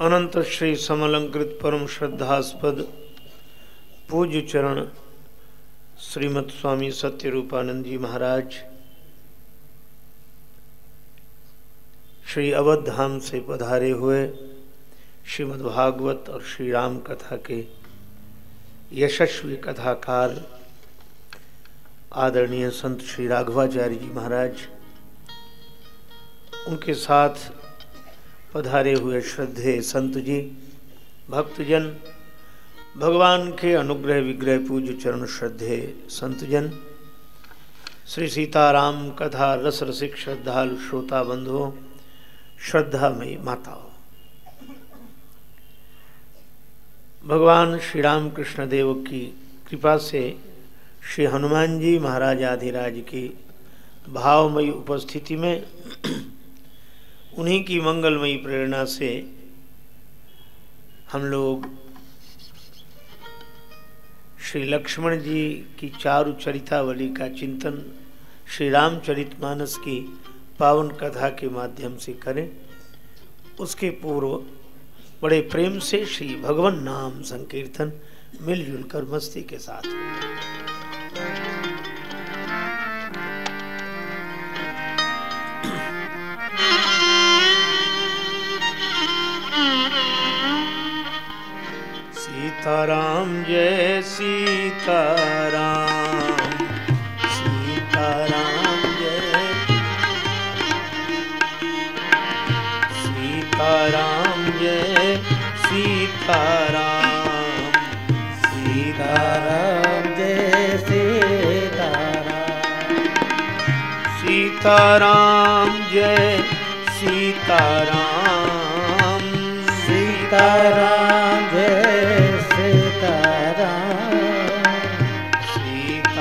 अनंत श्री समलंकृत परम श्रद्धास्पद पूज्य चरण श्रीमद स्वामी सत्य रूपानंद जी महाराज, श्री अवध धाम से पधारे हुए श्रीमद् भागवत और श्री राम कथा के यशस्वी कथाकार आदरणीय संत श्री राघवाचार्य जी महाराज, उनके साथ पधारे हुए श्रद्धे संत जी, भक्तजन, भगवान के अनुग्रह विग्रह पूज्य चरण श्रद्धे संतजन, श्री सीताराम कथा रस रसिक श्रद्धालु श्रोता बंधुओं, श्रद्धामयी माताओं। भगवान श्री राम कृष्ण देव की कृपा से श्री हनुमान जी महाराज आधिराज की भावमयी उपस्थिति में उन्हीं की मंगलमयी प्रेरणा से हम लोग श्री लक्ष्मण जी की चारु चरितावली का चिंतन, श्री रामचरित मानस की पावन कथा के माध्यम से करें। उसके पूर्व बड़े प्रेम से श्री भगवान नाम संकीर्तन, मिलजुल कर मस्ती के साथ। राम जय सीता राम सीता राम जय। सीता जय। सीता राम सीता राम जय सीताराम। सीता राम जय सीता सीताराम।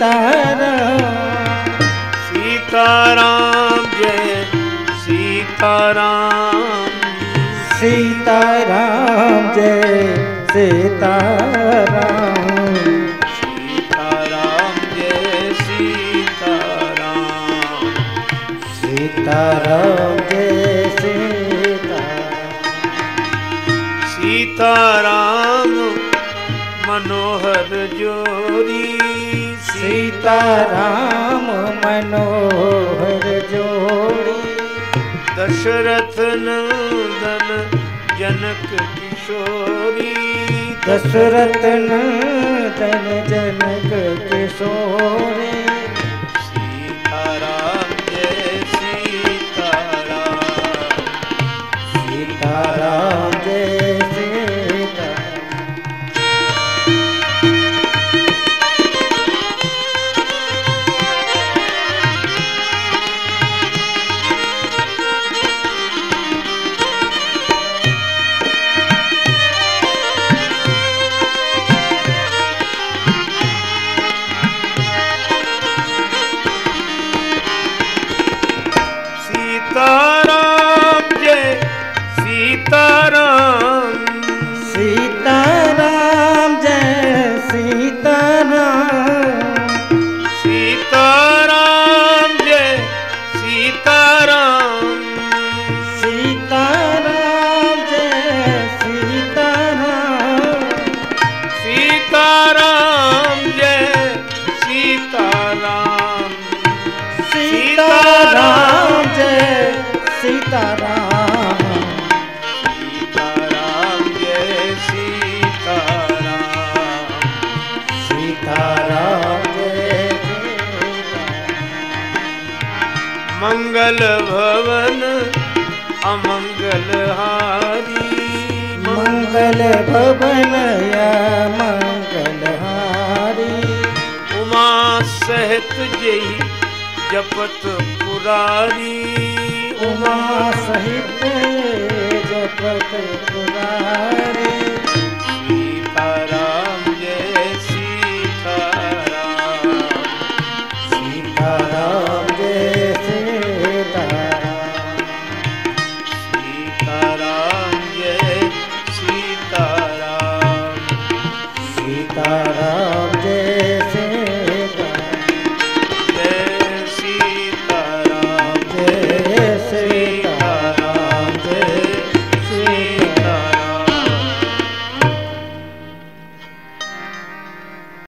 सीताराम सीताराम जय सीताराम। सीताराम जय सीताराम। सीताराम जय सीताराम। सीताराम जय सीताराम। सीताराम मनोहर जोरी सीताराम मनोहर जोड़ी। दशरथ नंदन जनक किशोरी। दशरथ नंदन जनक किशोरी। सीताराम जय सीताराम। सीताराम जय सीताराम। सीताराम जय मंगल भवन अमंगल हारी। मंगल भवन या मंगलहारी उमा सहित जय जपत पुरारी उमा सहित जपत पुरारी